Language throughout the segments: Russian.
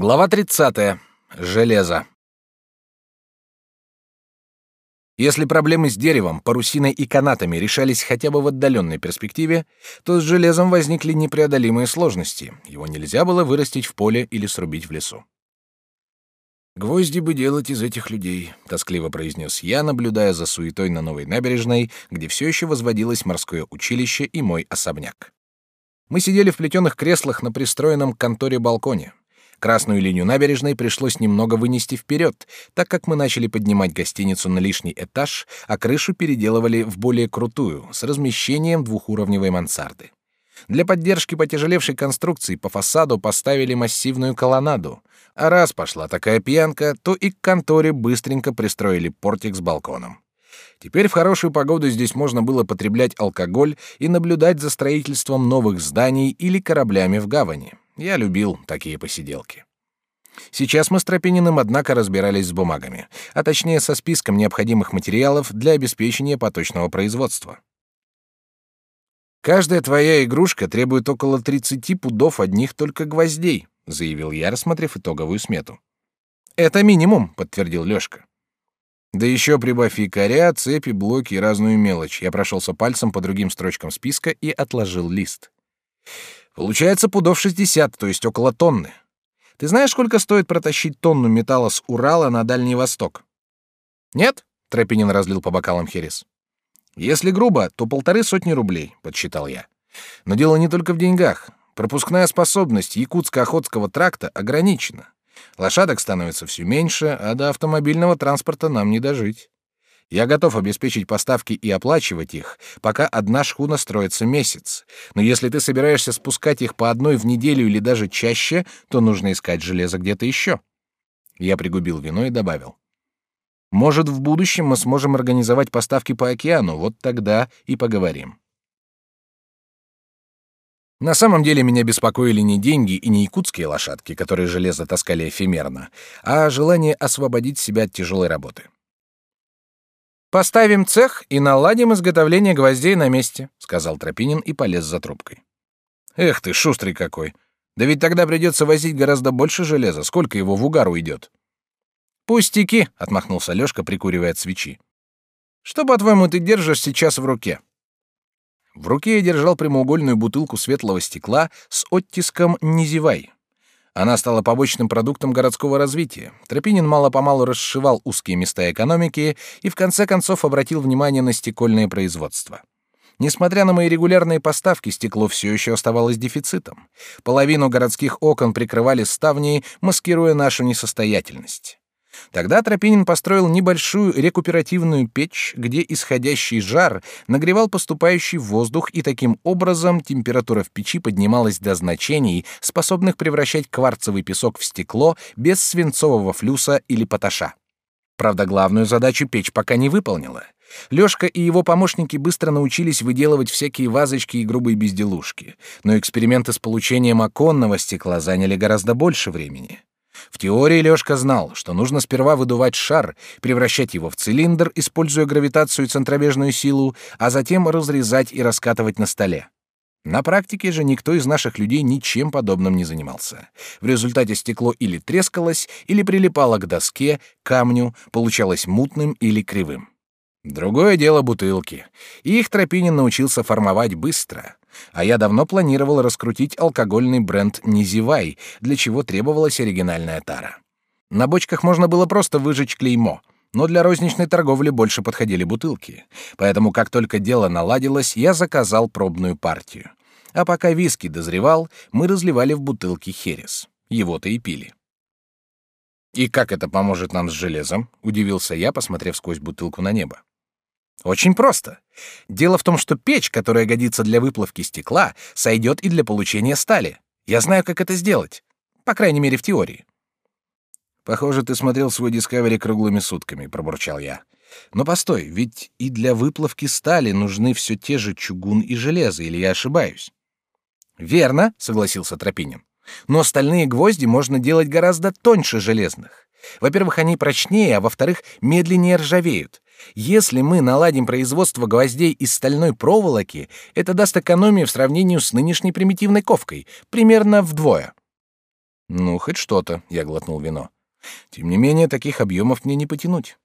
Глава 30. Железо. Если проблемы с деревом, парусиной и канатами решались хотя бы в отдаленной перспективе, то с железом возникли непреодолимые сложности. Его нельзя было вырастить в поле или срубить в лесу. «Гвозди бы делать из этих людей», — тоскливо произнес я, наблюдая за суетой на новой набережной, где все еще возводилось морское училище и мой особняк. Мы сидели в плетеных креслах на пристроенном к конторе балконе. Красную линию набережной пришлось немного вынести вперед, так как мы начали поднимать гостиницу на лишний этаж, а крышу переделывали в более крутую, с размещением двухуровневой мансарды. Для поддержки потяжелевшей конструкции по фасаду поставили массивную колоннаду, а раз пошла такая пьянка, то и к конторе быстренько пристроили портик с балконом. Теперь в хорошую погоду здесь можно было потреблять алкоголь и наблюдать за строительством новых зданий или кораблями в гавани. Я любил такие посиделки. Сейчас мы с Тропининым, однако, разбирались с бумагами, а точнее со списком необходимых материалов для обеспечения поточного производства. «Каждая твоя игрушка требует около 30 пудов одних только гвоздей», заявил я, рассмотрев итоговую смету. «Это минимум», — подтвердил Лёшка. «Да еще прибавь якоря, цепи, блоки и разную мелочь». Я прошелся пальцем по другим строчкам списка и отложил лист. Получается пудов 60, то есть около тонны. Ты знаешь, сколько стоит протащить тонну металла с Урала на Дальний Восток? Нет? Тропинин разлил по бокалам херес. Если грубо, то полторы сотни рублей, подсчитал я. Но дело не только в деньгах. Пропускная способность Якутско-Охотского тракта ограничена. Лошадок становится все меньше, а до автомобильного транспорта нам не дожить. Я готов обеспечить поставки и оплачивать их, пока одна шхуна строится месяц. Но если ты собираешься спускать их по одной в неделю или даже чаще, то нужно искать железо где-то еще. Я пригубил вино и добавил. Может, в будущем мы сможем организовать поставки по океану, вот тогда и поговорим. На самом деле меня беспокоили не деньги и не якутские лошадки, которые железо таскали эфемерно, а желание освободить себя от тяжелой работы. Поставим цех и наладим изготовление гвоздей на месте, сказал Тропинин и полез за трубкой. Эх ты, шустрый какой! Да ведь тогда придется возить гораздо больше железа. Сколько его в угар уйдет? Пустяки, отмахнулся Лёшка, прикуривая от свечи. Что, по-твоему, ты держишь сейчас в руке? В руке я держал прямоугольную бутылку светлого стекла с оттиском «Не зевай». Она стала побочным продуктом городского развития. Тропинин мало-помалу расшивал узкие места экономики и в конце концов обратил внимание на стекольное производство. Несмотря на мои регулярные поставки, стекло все еще оставалось дефицитом. Половину городских окон прикрывали ставни, маскируя нашу несостоятельность. Тогда Тропинин построил небольшую рекуперативную печь, где исходящий жар нагревал поступающий воздух, и таким образом температура в печи поднималась до значений, способных превращать кварцевый песок в стекло без свинцового флюса или поташа. Правда, главную задачу печь пока не выполнила. Лёшка и его помощники быстро научились выделывать всякие вазочки и грубые безделушки, но эксперименты с получением оконного стекла заняли гораздо больше времени. В теории Лёшка знал, что нужно сперва выдувать шар, превращать его в цилиндр, используя гравитацию и центробежную силу, а затем разрезать и раскатывать на столе. На практике же никто из наших людей ничем подобным не занимался. В результате стекло или трескалось, или прилипало к доске, камню, получалось мутным или кривым. Другое дело бутылки. Их Тропинин научился формовать быстро. А я давно планировал раскрутить алкогольный бренд «Не для чего требовалась оригинальная тара. На бочках можно было просто выжечь клеймо, но для розничной торговли больше подходили бутылки. Поэтому, как только дело наладилось, я заказал пробную партию. А пока виски дозревал, мы разливали в бутылки херес. Его-то и пили. «И как это поможет нам с железом?» — удивился я, посмотрев сквозь бутылку на небо. Очень просто. Дело в том, что печь, которая годится для выплавки стекла, сойдет и для получения стали. Я знаю, как это сделать. По крайней мере, в теории. Похоже, ты смотрел свой Discovery круглыми сутками, пробурчал я. Но постой, ведь и для выплавки стали нужны все те же чугун и железо, или я ошибаюсь? Верно, согласился Тропинин. Но стальные гвозди можно делать гораздо тоньше железных. Во-первых, они прочнее, а во-вторых, медленнее ржавеют. Если мы наладим производство гвоздей из стальной проволоки, это даст экономию в сравнении с нынешней примитивной ковкой, примерно вдвое. Ну, хоть что-то, я глотнул вино. Тем не менее, таких объемов мне не потянуть.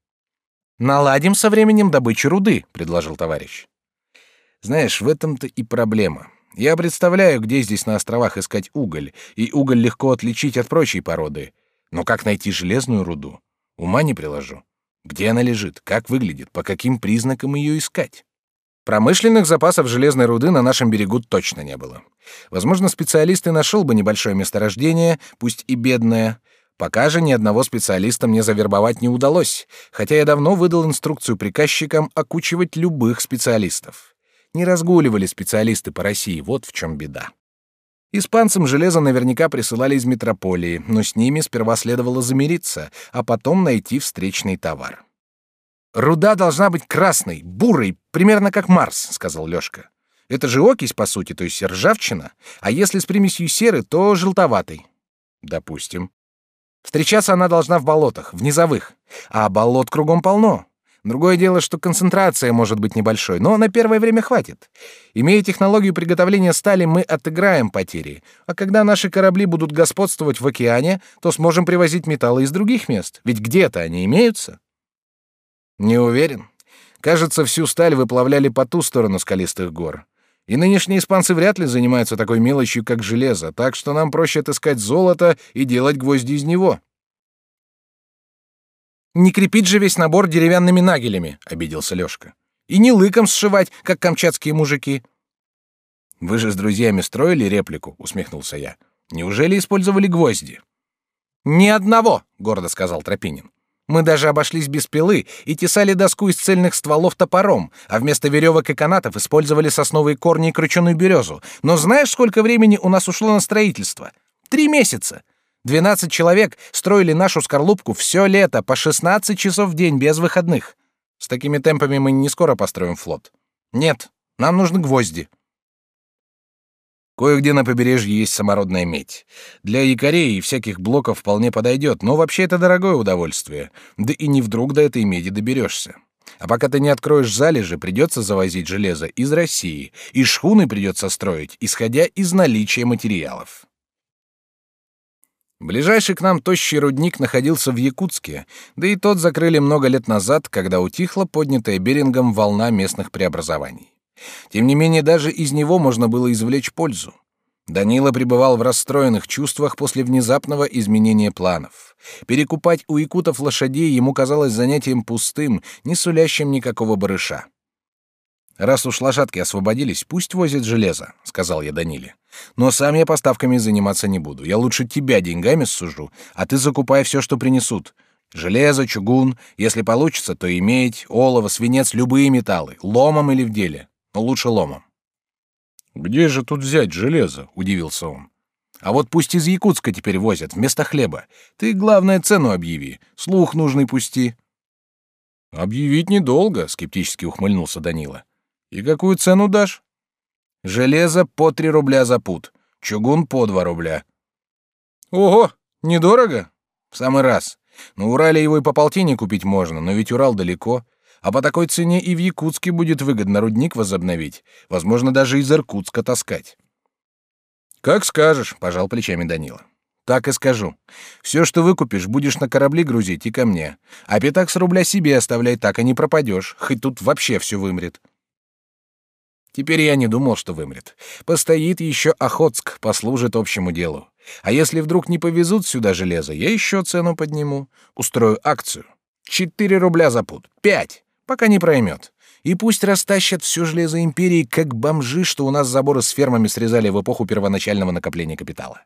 Наладим со временем добычу руды, предложил товарищ. Знаешь, в этом-то и проблема. Я представляю, где здесь на островах искать уголь, и уголь легко отличить от прочей породы. Но как найти железную руду? Ума не приложу. Где она лежит, как выглядит, по каким признакам ее искать? Промышленных запасов железной руды на нашем берегу точно не было. Возможно, специалист и нашел бы небольшое месторождение, пусть и бедное. Пока же ни одного специалиста мне завербовать не удалось, хотя я давно выдал инструкцию приказчикам окучивать любых специалистов. Не разгуливали специалисты по России, вот в чем беда. Испанцам железо наверняка присылали из метрополии, но с ними сперва следовало замириться, а потом найти встречный товар. Руда должна быть красной, бурой, примерно как Марс, сказал Лёшка. Это же окись по сути, то есть ржавчина, а если с примесью серы, то желтоватой. Допустим. Встречаться она должна в болотах, в низовых, а болот кругом полно. Другое дело, что концентрация может быть небольшой, но на первое время хватит. Имея технологию приготовления стали, мы отыграем потери. А когда наши корабли будут господствовать в океане, то сможем привозить металлы из других мест. Ведь где-то они имеются. Не уверен. Кажется, всю сталь выплавляли по ту сторону скалистых гор. И нынешние испанцы вряд ли занимаются такой мелочью, как железо, так что нам проще отыскать золото и делать гвозди из него. Не крепить же весь набор деревянными нагелями, обиделся Лёшка. И не лыком сшивать, как камчатские мужики. Вы же с друзьями строили реплику, усмехнулся я. Неужели использовали гвозди? Ни одного, гордо сказал Тропинин. Мы даже обошлись без пилы и тесали доску из цельных стволов топором, а вместо веревок и канатов использовали сосновые корни и крученую березу. Но знаешь, сколько времени у нас ушло на строительство? Три месяца. Двенадцать человек строили нашу скорлупку все лето по шестнадцать часов в день без выходных. С такими темпами мы не скоро построим флот. Нет, нам нужны гвозди. Кое-где на побережье есть самородная медь. Для якорей и всяких блоков вполне подойдет, но вообще это дорогое удовольствие. Да и не вдруг до этой меди доберешься. А пока ты не откроешь залежи, придется завозить железо из России, и шхуны придется строить, исходя из наличия материалов. Ближайший к нам тощий рудник находился в Якутске, да и тот закрыли много лет назад, когда утихла поднятая Берингом волна местных преобразований. Тем не менее, даже из него можно было извлечь пользу. Данила пребывал в расстроенных чувствах после внезапного изменения планов. Перекупать у якутов лошадей ему казалось занятием пустым, не сулящим никакого барыша. «Раз уж лошадки освободились, пусть возят железо», — сказал я Даниле. «Но сам я поставками заниматься не буду. Я лучше тебя деньгами сужу, а ты закупай все, что принесут. Железо, чугун, если получится, то и медь, олово, свинец, любые металлы, ломом или в деле но лучше ломом. Где же тут взять железо? удивился он. А вот пусть из Якутска теперь возят вместо хлеба. Ты главное цену объяви, слух нужный пусти. Объявить недолго, скептически ухмыльнулся Данила. И какую цену дашь? Железо по три рубля за пуд, чугун по два рубля. Ого, недорого? В самый раз. На Урале его и по полтине купить можно, но ведь Урал далеко. А по такой цене и в Якутске будет выгодно рудник возобновить, возможно, даже из Иркутска таскать. Как скажешь, пожал плечами Данила. Так и скажу. Все, что выкупишь, будешь на корабли грузить и ко мне. А пятак с рубля себе оставляй, так и не пропадешь, хоть тут вообще все вымрет. Теперь я не думал, что вымрет. Постоит еще Охотск, послужит общему делу. А если вдруг не повезут сюда железо, я еще цену подниму. Устрою акцию. Четыре рубля за пуд. Пять пока не проймет. И пусть растащат все железо империи, как бомжи, что у нас заборы с фермами срезали в эпоху первоначального накопления капитала.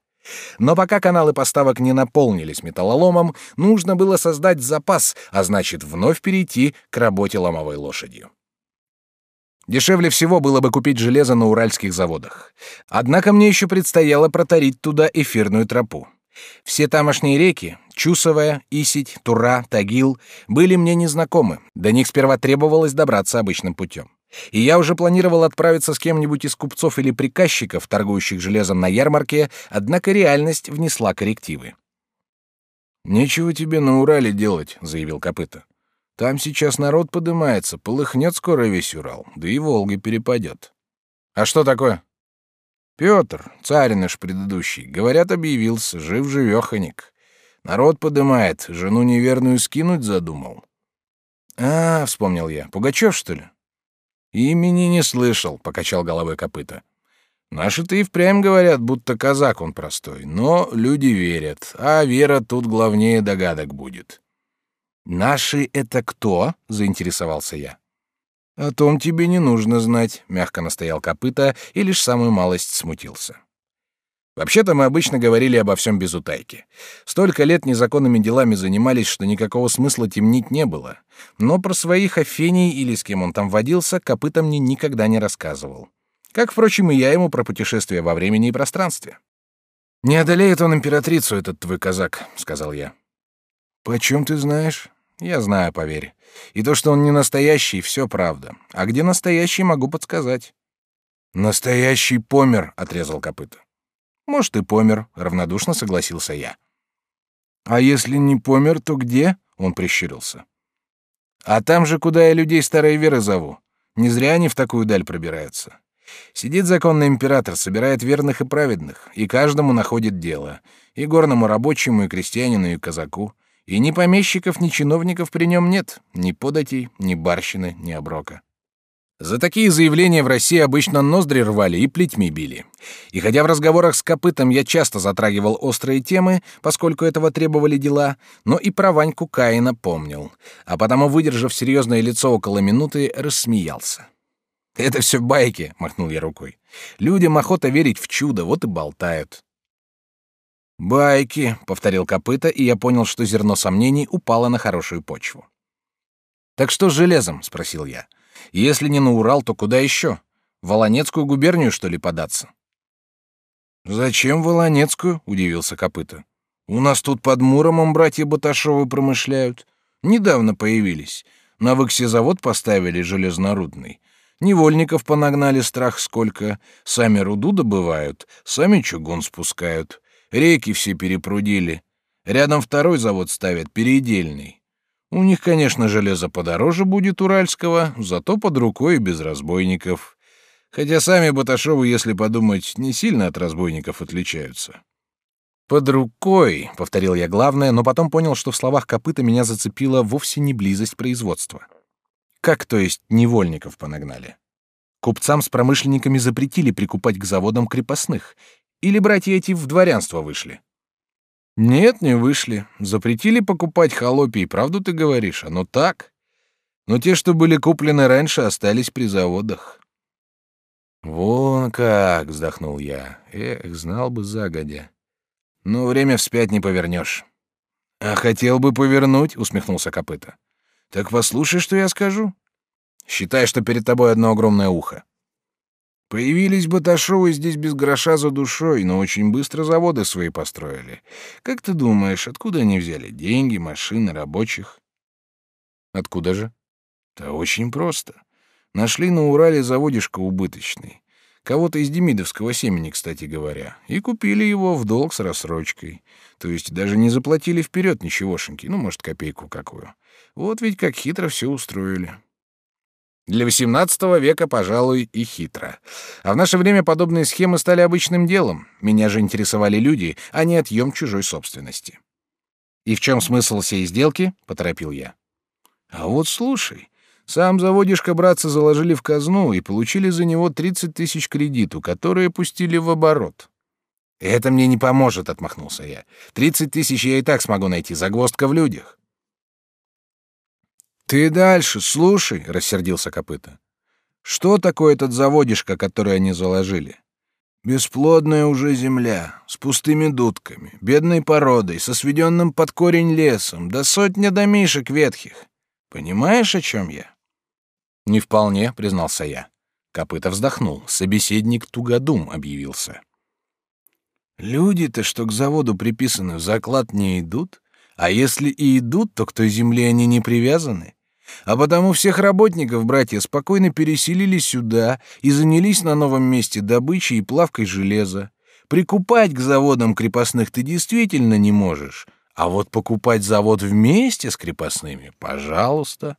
Но пока каналы поставок не наполнились металлоломом, нужно было создать запас, а значит, вновь перейти к работе ломовой лошадью. Дешевле всего было бы купить железо на уральских заводах. Однако мне еще предстояло протарить туда эфирную тропу. Все тамошние реки — Чусовая, Исить, Тура, Тагил — были мне незнакомы, до них сперва требовалось добраться обычным путем. И я уже планировал отправиться с кем-нибудь из купцов или приказчиков, торгующих железом на ярмарке, однако реальность внесла коррективы. «Нечего тебе на Урале делать», — заявил Копыта. «Там сейчас народ подымается, полыхнет скоро весь Урал, да и Волга перепадет». «А что такое?» Петр, царь наш предыдущий, говорят, объявился, жив-живеханик. Народ подымает, жену неверную скинуть задумал. А, вспомнил я, Пугачев, что ли? Имени не слышал, покачал головой копыта. Наши-то и впрямь говорят, будто казак он простой, но люди верят, а вера тут главнее догадок будет. Наши это кто? заинтересовался я. О том тебе не нужно знать, мягко настоял копыта и лишь самую малость смутился. Вообще-то мы обычно говорили обо всем без утайки. Столько лет незаконными делами занимались, что никакого смысла темнить не было. Но про своих Афений или с кем он там водился, копыта мне никогда не рассказывал. Как, впрочем, и я ему про путешествия во времени и пространстве. «Не одолеет он императрицу, этот твой казак», — сказал я. «Почем ты знаешь?» «Я знаю, поверь. И то, что он не настоящий, все правда. А где настоящий, могу подсказать». «Настоящий помер», — отрезал копыта. «Может, и помер», — равнодушно согласился я. «А если не помер, то где?» — он прищурился. «А там же, куда я людей старой веры зову. Не зря они в такую даль пробираются. Сидит законный император, собирает верных и праведных, и каждому находит дело, и горному рабочему, и крестьянину, и казаку. И ни помещиков, ни чиновников при нем нет, ни податей, ни барщины, ни оброка. За такие заявления в России обычно ноздри рвали и плетьми били. И хотя в разговорах с копытом я часто затрагивал острые темы, поскольку этого требовали дела, но и про Ваньку Каина помнил, а потому, выдержав серьезное лицо около минуты, рассмеялся. Это все байки, махнул я рукой. Людям охота верить в чудо, вот и болтают. Байки, повторил копыта, и я понял, что зерно сомнений упало на хорошую почву. Так что с железом, спросил я. Если не на Урал, то куда еще? В Волонецкую губернию что ли податься? Зачем Волонецкую? удивился копыта. У нас тут под Муромом братья Баташовы промышляют. Недавно появились. На выксе завод поставили железнорудный. Невольников понагнали страх сколько. Сами руду добывают, сами чугун спускают. Реки все перепрудили. Рядом второй завод ставят, передельный. У них, конечно, железо подороже будет уральского, зато под рукой и без разбойников. Хотя сами Баташовы, если подумать, не сильно от разбойников отличаются. «Под рукой», — повторил я главное, но потом понял, что в словах копыта меня зацепила вовсе не близость производства. Как, то есть, невольников понагнали? Купцам с промышленниками запретили прикупать к заводам крепостных. Или братья эти в дворянство вышли? Нет, не вышли. Запретили покупать холопий, правду ты говоришь, оно так. Но те, что были куплены раньше, остались при заводах. Вон как, вздохнул я. Эх, знал бы загодя. Но время вспять не повернешь. А хотел бы повернуть, усмехнулся копыта. Так послушай, что я скажу. Считай, что перед тобой одно огромное ухо. Появились Баташовы здесь без гроша за душой, но очень быстро заводы свои построили. Как ты думаешь, откуда они взяли деньги, машины, рабочих? Откуда же? Да очень просто. Нашли на Урале заводишко убыточный. Кого-то из демидовского семени, кстати говоря, и купили его в долг с рассрочкой. То есть даже не заплатили вперед ничегошеньки, ну, может, копейку какую. Вот ведь как хитро все устроили. Для XVIII века, пожалуй, и хитро. А в наше время подобные схемы стали обычным делом. Меня же интересовали люди, а не отъем чужой собственности. «И в чем смысл всей сделки?» — поторопил я. «А вот слушай, сам заводишко братцы заложили в казну и получили за него 30 тысяч кредиту, которые пустили в оборот». «Это мне не поможет», — отмахнулся я. «30 тысяч я и так смогу найти, загвоздка в людях». Ты дальше слушай, рассердился копыта. Что такое этот заводишко, который они заложили? Бесплодная уже земля, с пустыми дудками, бедной породой, со сведенным под корень лесом, до сотня домишек ветхих. Понимаешь, о чем я? Не вполне, признался я. Копыта вздохнул. Собеседник тугодум объявился. Люди-то, что к заводу приписаны, в заклад не идут, а если и идут, то к той земле они не привязаны. А потому всех работников братья спокойно переселили сюда и занялись на новом месте добычей и плавкой железа. Прикупать к заводам крепостных ты действительно не можешь, а вот покупать завод вместе с крепостными, пожалуйста.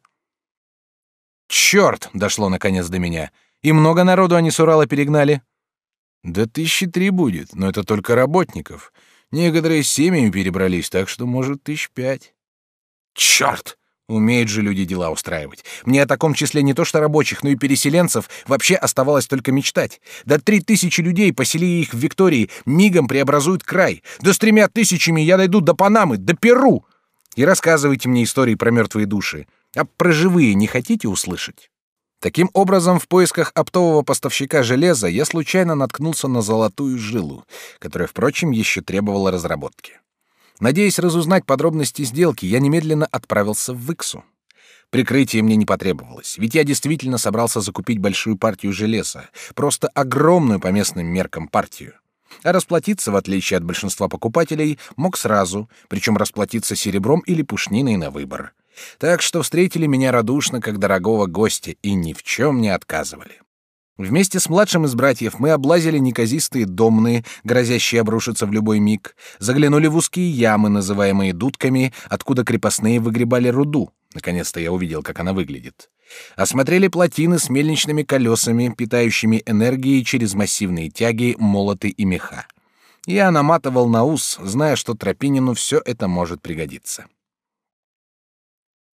Черт, дошло наконец до меня. И много народу они с Урала перегнали. Да тысячи три будет, но это только работников. Некоторые с семьями перебрались, так что, может, тысяч пять. Черт! Умеют же люди дела устраивать. Мне о таком числе не то что рабочих, но и переселенцев вообще оставалось только мечтать. Да три тысячи людей, посели их в Виктории, мигом преобразуют край. Да с тремя тысячами я дойду до Панамы, до Перу. И рассказывайте мне истории про мертвые души. А про живые не хотите услышать? Таким образом, в поисках оптового поставщика железа я случайно наткнулся на золотую жилу, которая, впрочем, еще требовала разработки. Надеясь разузнать подробности сделки, я немедленно отправился в Иксу. Прикрытие мне не потребовалось, ведь я действительно собрался закупить большую партию железа, просто огромную по местным меркам партию. А расплатиться, в отличие от большинства покупателей, мог сразу, причем расплатиться серебром или пушниной на выбор. Так что встретили меня радушно, как дорогого гостя, и ни в чем не отказывали. Вместе с младшим из братьев мы облазили неказистые домные, грозящие обрушиться в любой миг, заглянули в узкие ямы, называемые дудками, откуда крепостные выгребали руду. Наконец-то я увидел, как она выглядит. Осмотрели плотины с мельничными колесами, питающими энергией через массивные тяги, молоты и меха. Я наматывал на ус, зная, что Тропинину все это может пригодиться.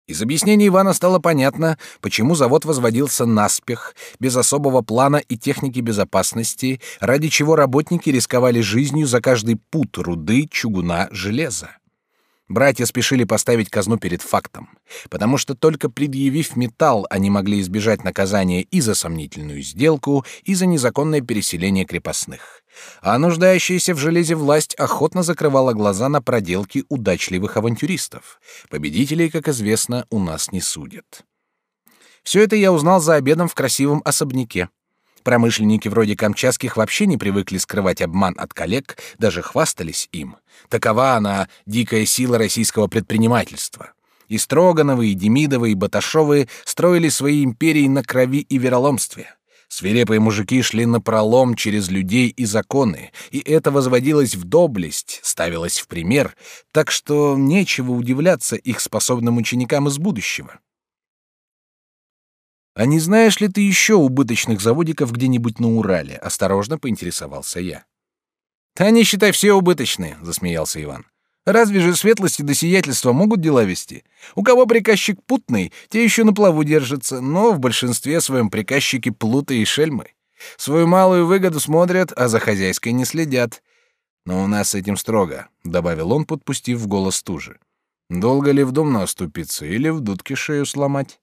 Из объяснений Ивана стало понятно, почему завод возводился наспех, без особого плана и техники безопасности, ради чего работники рисковали жизнью за каждый пут руды, чугуна, железа. Братья спешили поставить казну перед фактом, потому что только предъявив металл, они могли избежать наказания и за сомнительную сделку, и за незаконное переселение крепостных. А нуждающаяся в железе власть охотно закрывала глаза на проделки удачливых авантюристов. Победителей, как известно, у нас не судят. Все это я узнал за обедом в красивом особняке. Промышленники вроде камчатских вообще не привыкли скрывать обман от коллег, даже хвастались им. Такова она дикая сила российского предпринимательства. И Строгановы, и Демидовы, и Баташовы строили свои империи на крови и вероломстве. Свирепые мужики шли на пролом через людей и законы, и это возводилось в доблесть, ставилось в пример, так что нечего удивляться их способным ученикам из будущего. «А не знаешь ли ты еще убыточных заводиков где-нибудь на Урале?» — осторожно поинтересовался я. «Да не считай, все убыточные», — засмеялся Иван. «Разве же светлости до сиятельства могут дела вести? У кого приказчик путный, те еще на плаву держатся, но в большинстве своем приказчики плуты и шельмы. Свою малую выгоду смотрят, а за хозяйской не следят. Но у нас с этим строго», — добавил он, подпустив в голос тужи. «Долго ли в дом наступиться или в дудке шею сломать?»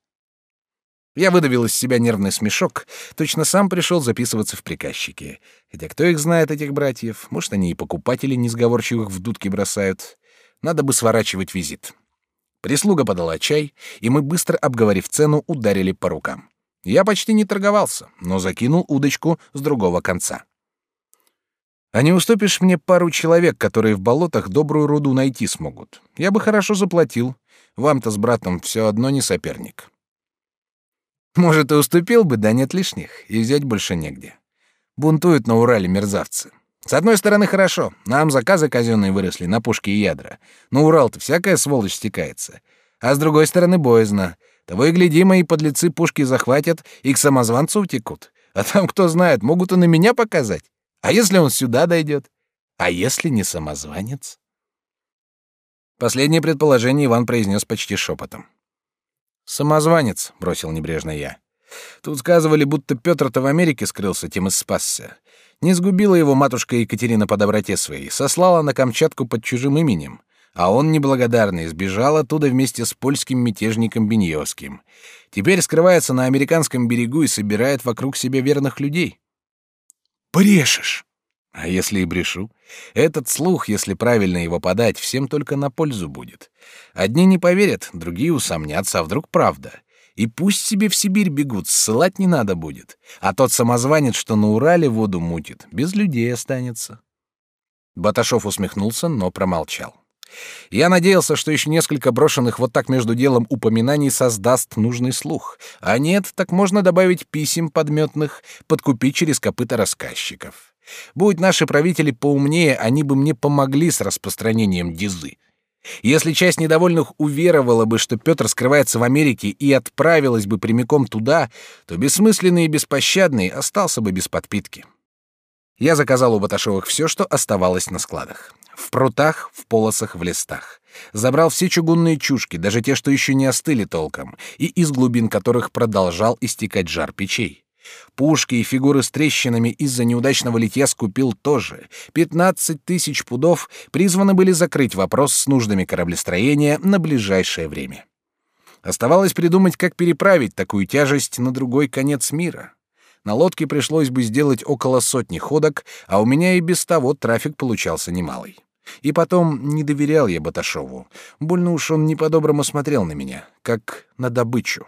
Я выдавил из себя нервный смешок, точно сам пришел записываться в приказчики. Хотя кто их знает, этих братьев? Может, они и покупатели несговорчивых в дудки бросают. Надо бы сворачивать визит. Прислуга подала чай, и мы, быстро обговорив цену, ударили по рукам. Я почти не торговался, но закинул удочку с другого конца. «А не уступишь мне пару человек, которые в болотах добрую руду найти смогут? Я бы хорошо заплатил. Вам-то с братом все одно не соперник». Может, и уступил бы, да нет лишних, и взять больше негде. Бунтуют на Урале мерзавцы. С одной стороны, хорошо, нам заказы казенные выросли на пушки и ядра. На Урал-то всякая сволочь стекается. А с другой стороны, боязно. Того и гляди, мои подлецы пушки захватят и к самозванцу утекут. А там, кто знает, могут и на меня показать. А если он сюда дойдет? А если не самозванец? Последнее предположение Иван произнес почти шепотом. Самозванец, бросил небрежно я. Тут сказывали, будто Петр-то в Америке скрылся, тем и спасся. Не сгубила его матушка Екатерина по доброте своей, сослала на Камчатку под чужим именем, а он неблагодарный сбежал оттуда вместе с польским мятежником Беньевским. Теперь скрывается на американском берегу и собирает вокруг себя верных людей. Брешешь. А если и брешу? Этот слух, если правильно его подать, всем только на пользу будет. Одни не поверят, другие усомнятся, а вдруг правда. И пусть себе в Сибирь бегут, ссылать не надо будет. А тот самозванец, что на Урале воду мутит, без людей останется. Баташов усмехнулся, но промолчал. Я надеялся, что еще несколько брошенных вот так между делом упоминаний создаст нужный слух. А нет, так можно добавить писем подметных, подкупить через копыта рассказчиков. Будь наши правители поумнее, они бы мне помогли с распространением дизы. Если часть недовольных уверовала бы, что Петр скрывается в Америке и отправилась бы прямиком туда, то бессмысленный и беспощадный остался бы без подпитки. Я заказал у Баташовых все, что оставалось на складах. В прутах, в полосах, в листах. Забрал все чугунные чушки, даже те, что еще не остыли толком, и из глубин которых продолжал истекать жар печей. Пушки и фигуры с трещинами из-за неудачного литья скупил тоже. Пятнадцать тысяч пудов призваны были закрыть вопрос с нуждами кораблестроения на ближайшее время. Оставалось придумать, как переправить такую тяжесть на другой конец мира. На лодке пришлось бы сделать около сотни ходок, а у меня и без того трафик получался немалый. И потом не доверял я Баташову. Больно уж он не по-доброму смотрел на меня, как на добычу.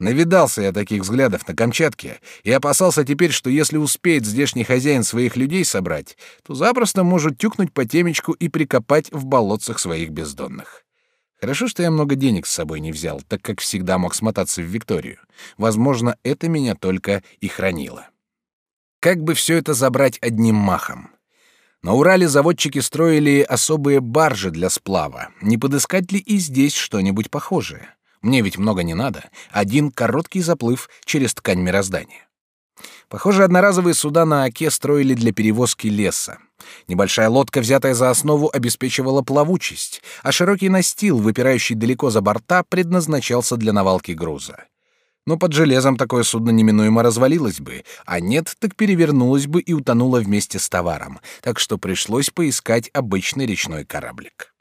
Навидался я таких взглядов на Камчатке и опасался теперь, что если успеет здешний хозяин своих людей собрать, то запросто может тюкнуть по темечку и прикопать в болотцах своих бездонных. Хорошо, что я много денег с собой не взял, так как всегда мог смотаться в Викторию. Возможно, это меня только и хранило. Как бы все это забрать одним махом? На Урале заводчики строили особые баржи для сплава. Не подыскать ли и здесь что-нибудь похожее? Мне ведь много не надо. Один короткий заплыв через ткань мироздания. Похоже, одноразовые суда на Оке строили для перевозки леса. Небольшая лодка, взятая за основу, обеспечивала плавучесть, а широкий настил, выпирающий далеко за борта, предназначался для навалки груза. Но под железом такое судно неминуемо развалилось бы, а нет, так перевернулось бы и утонуло вместе с товаром, так что пришлось поискать обычный речной кораблик.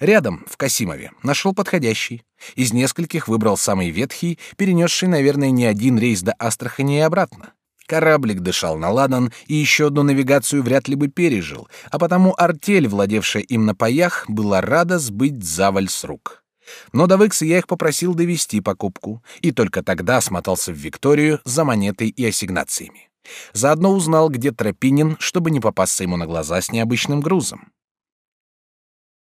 Рядом, в Касимове, нашел подходящий. Из нескольких выбрал самый ветхий, перенесший, наверное, не один рейс до Астрахани и обратно. Кораблик дышал на ладан и еще одну навигацию вряд ли бы пережил, а потому артель, владевшая им на паях, была рада сбыть заваль с рук. Но до Выкса я их попросил довести покупку, и только тогда смотался в Викторию за монетой и ассигнациями. Заодно узнал, где Тропинин, чтобы не попасться ему на глаза с необычным грузом.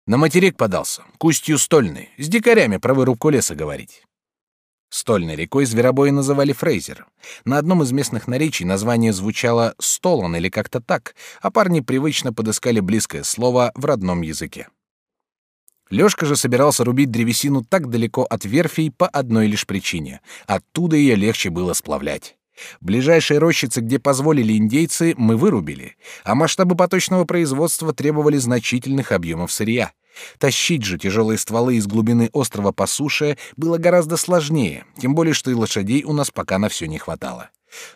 На материк подался, к устью Стольной, с дикарями про вырубку леса говорить. Стольной рекой зверобои называли Фрейзер. На одном из местных наречий название звучало «столон» или как-то так, а парни привычно подыскали близкое слово в родном языке. Лёшка же собирался рубить древесину так далеко от верфей по одной лишь причине. Оттуда ее легче было сплавлять. Ближайшие рощицы, где позволили индейцы, мы вырубили, а масштабы поточного производства требовали значительных объемов сырья. Тащить же тяжелые стволы из глубины острова по суше было гораздо сложнее, тем более что и лошадей у нас пока на все не хватало.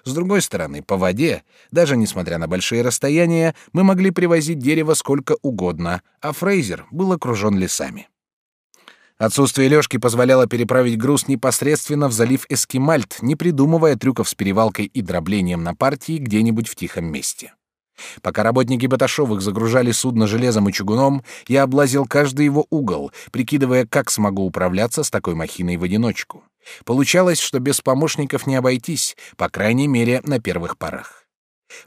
С другой стороны, по воде, даже несмотря на большие расстояния, мы могли привозить дерево сколько угодно, а Фрейзер был окружен лесами. Отсутствие Лёшки позволяло переправить груз непосредственно в залив Эскимальт, не придумывая трюков с перевалкой и дроблением на партии где-нибудь в тихом месте. Пока работники Баташовых загружали судно железом и чугуном, я облазил каждый его угол, прикидывая, как смогу управляться с такой махиной в одиночку. Получалось, что без помощников не обойтись, по крайней мере, на первых порах.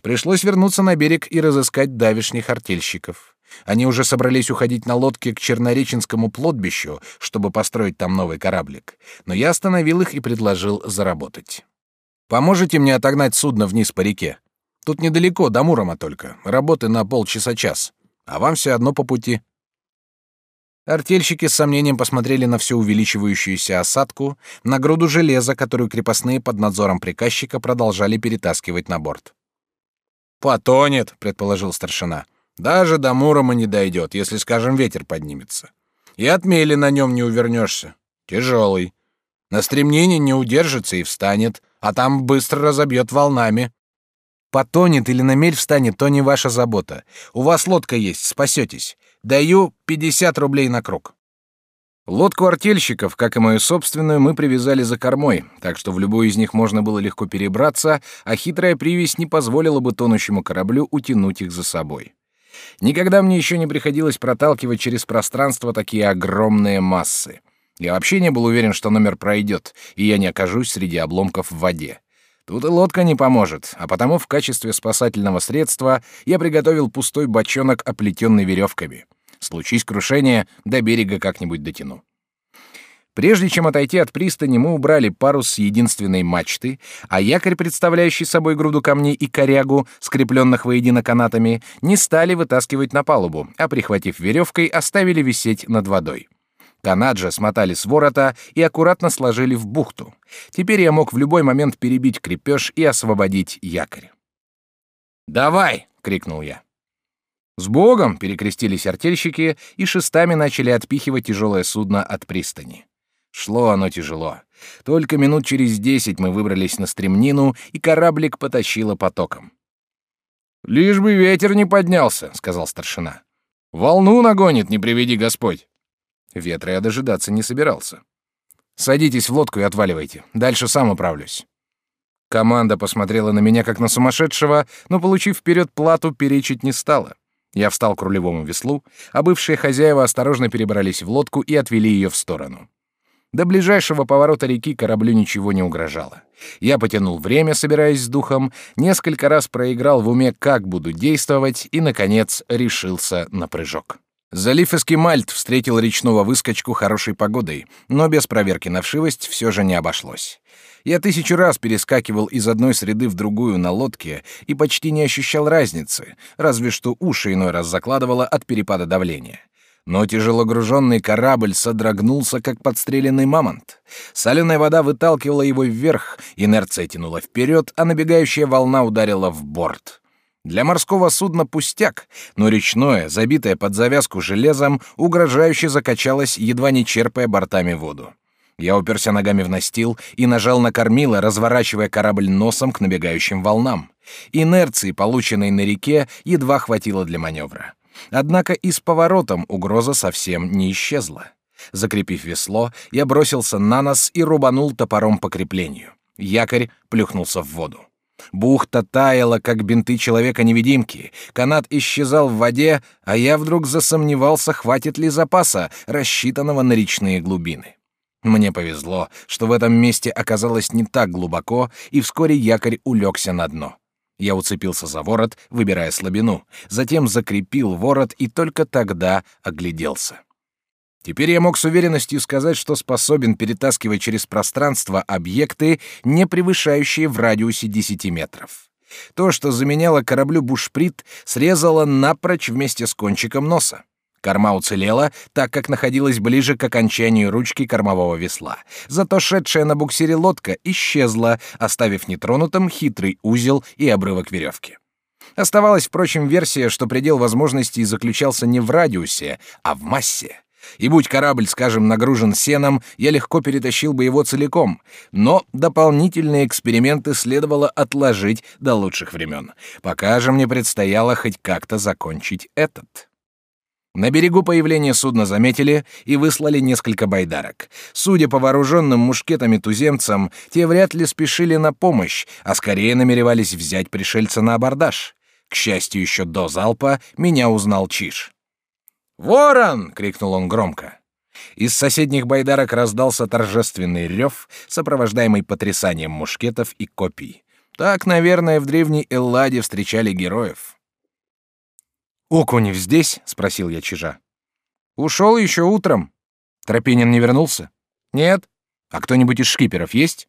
Пришлось вернуться на берег и разыскать давишних артельщиков. Они уже собрались уходить на лодке к Чернореченскому плотбищу, чтобы построить там новый кораблик. Но я остановил их и предложил заработать. «Поможете мне отогнать судно вниз по реке? Тут недалеко, до Мурома только. Работы на полчаса-час. А вам все одно по пути». Артельщики с сомнением посмотрели на всю увеличивающуюся осадку, на груду железа, которую крепостные под надзором приказчика продолжали перетаскивать на борт. «Потонет», — предположил старшина. Даже до Мурома не дойдет, если, скажем, ветер поднимется. И от мели на нем не увернешься. Тяжелый. На стремнении не удержится и встанет, а там быстро разобьет волнами. Потонет или на мель встанет, то не ваша забота. У вас лодка есть, спасетесь. Даю 50 рублей на круг. Лодку артельщиков, как и мою собственную, мы привязали за кормой, так что в любую из них можно было легко перебраться, а хитрая привязь не позволила бы тонущему кораблю утянуть их за собой. Никогда мне еще не приходилось проталкивать через пространство такие огромные массы. Я вообще не был уверен, что номер пройдет, и я не окажусь среди обломков в воде. Тут и лодка не поможет, а потому в качестве спасательного средства я приготовил пустой бочонок, оплетенный веревками. Случись крушение, до берега как-нибудь дотяну. Прежде чем отойти от пристани, мы убрали парус с единственной мачты, а якорь, представляющий собой груду камней и корягу, скрепленных воедино канатами, не стали вытаскивать на палубу, а, прихватив веревкой, оставили висеть над водой. Канат же смотали с ворота и аккуратно сложили в бухту. Теперь я мог в любой момент перебить крепеж и освободить якорь. «Давай!» крикнул я. С Богом перекрестились артельщики и шестами начали отпихивать тяжелое судно от пристани. Шло оно тяжело. Только минут через десять мы выбрались на стремнину, и кораблик потащило потоком. «Лишь бы ветер не поднялся», — сказал старшина. «Волну нагонит, не приведи Господь». Ветра я дожидаться не собирался. «Садитесь в лодку и отваливайте. Дальше сам управлюсь». Команда посмотрела на меня как на сумасшедшего, но, получив вперед плату, перечить не стала. Я встал к рулевому веслу, а бывшие хозяева осторожно перебрались в лодку и отвели ее в сторону. До ближайшего поворота реки кораблю ничего не угрожало. Я потянул время, собираясь с духом, несколько раз проиграл в уме, как буду действовать, и, наконец, решился на прыжок. Залив Эскимальт встретил речного выскочку хорошей погодой, но без проверки на вшивость все же не обошлось. Я тысячу раз перескакивал из одной среды в другую на лодке и почти не ощущал разницы, разве что уши иной раз закладывало от перепада давления. Но тяжелогруженный корабль содрогнулся, как подстреленный мамонт. Соленая вода выталкивала его вверх, инерция тянула вперед, а набегающая волна ударила в борт. Для морского судна пустяк, но речное, забитое под завязку железом, угрожающе закачалось, едва не черпая бортами воду. Я уперся ногами в настил и нажал на кормило, разворачивая корабль носом к набегающим волнам. Инерции, полученной на реке, едва хватило для маневра. Однако и с поворотом угроза совсем не исчезла. Закрепив весло, я бросился на нос и рубанул топором по креплению. Якорь плюхнулся в воду. Бухта таяла, как бинты человека-невидимки. Канат исчезал в воде, а я вдруг засомневался, хватит ли запаса, рассчитанного на речные глубины. Мне повезло, что в этом месте оказалось не так глубоко, и вскоре якорь улегся на дно. Я уцепился за ворот, выбирая слабину, затем закрепил ворот и только тогда огляделся. Теперь я мог с уверенностью сказать, что способен перетаскивать через пространство объекты, не превышающие в радиусе 10 метров. То, что заменяло кораблю бушприт, срезало напрочь вместе с кончиком носа. Корма уцелела, так как находилась ближе к окончанию ручки кормового весла. Зато шедшая на буксире лодка исчезла, оставив нетронутым хитрый узел и обрывок веревки. Оставалась, впрочем, версия, что предел возможностей заключался не в радиусе, а в массе. И будь корабль, скажем, нагружен сеном, я легко перетащил бы его целиком. Но дополнительные эксперименты следовало отложить до лучших времен. Пока же мне предстояло хоть как-то закончить этот. На берегу появление судна заметили и выслали несколько байдарок. Судя по вооруженным мушкетами туземцам, те вряд ли спешили на помощь, а скорее намеревались взять пришельца на абордаж. К счастью, еще до залпа меня узнал Чиш. «Ворон!» — крикнул он громко. Из соседних байдарок раздался торжественный рев, сопровождаемый потрясанием мушкетов и копий. Так, наверное, в древней Элладе встречали героев. «Окунев здесь?» — спросил я чижа. «Ушел еще утром». «Тропинин не вернулся?» «Нет». «А кто-нибудь из шкиперов есть?»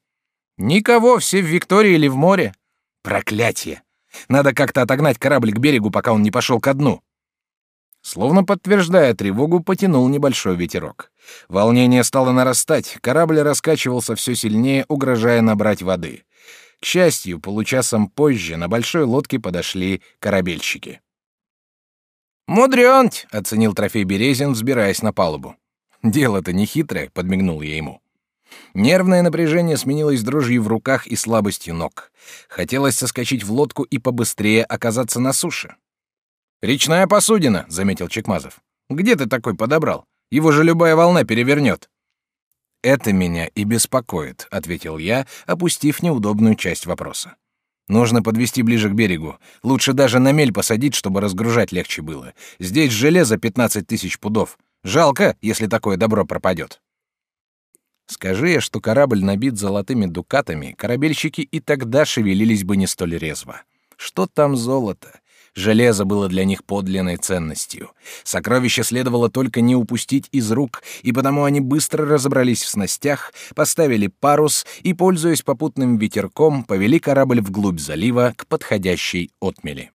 «Никого, все в Виктории или в море». «Проклятие! Надо как-то отогнать корабль к берегу, пока он не пошел ко дну». Словно подтверждая тревогу, потянул небольшой ветерок. Волнение стало нарастать, корабль раскачивался все сильнее, угрожая набрать воды. К счастью, получасом позже на большой лодке подошли корабельщики. «Мудрёнть!» — оценил трофей Березин, взбираясь на палубу. «Дело-то не хитрое», — подмигнул я ему. Нервное напряжение сменилось дрожью в руках и слабостью ног. Хотелось соскочить в лодку и побыстрее оказаться на суше. «Речная посудина», — заметил Чекмазов. «Где ты такой подобрал? Его же любая волна перевернет». «Это меня и беспокоит», — ответил я, опустив неудобную часть вопроса. Нужно подвести ближе к берегу. Лучше даже на мель посадить, чтобы разгружать легче было. Здесь железо 15 тысяч пудов. Жалко, если такое добро пропадет. Скажи я, что корабль набит золотыми дукатами, корабельщики и тогда шевелились бы не столь резво. Что там золото? Железо было для них подлинной ценностью. Сокровище следовало только не упустить из рук, и потому они быстро разобрались в снастях, поставили парус и, пользуясь попутным ветерком, повели корабль вглубь залива к подходящей отмели.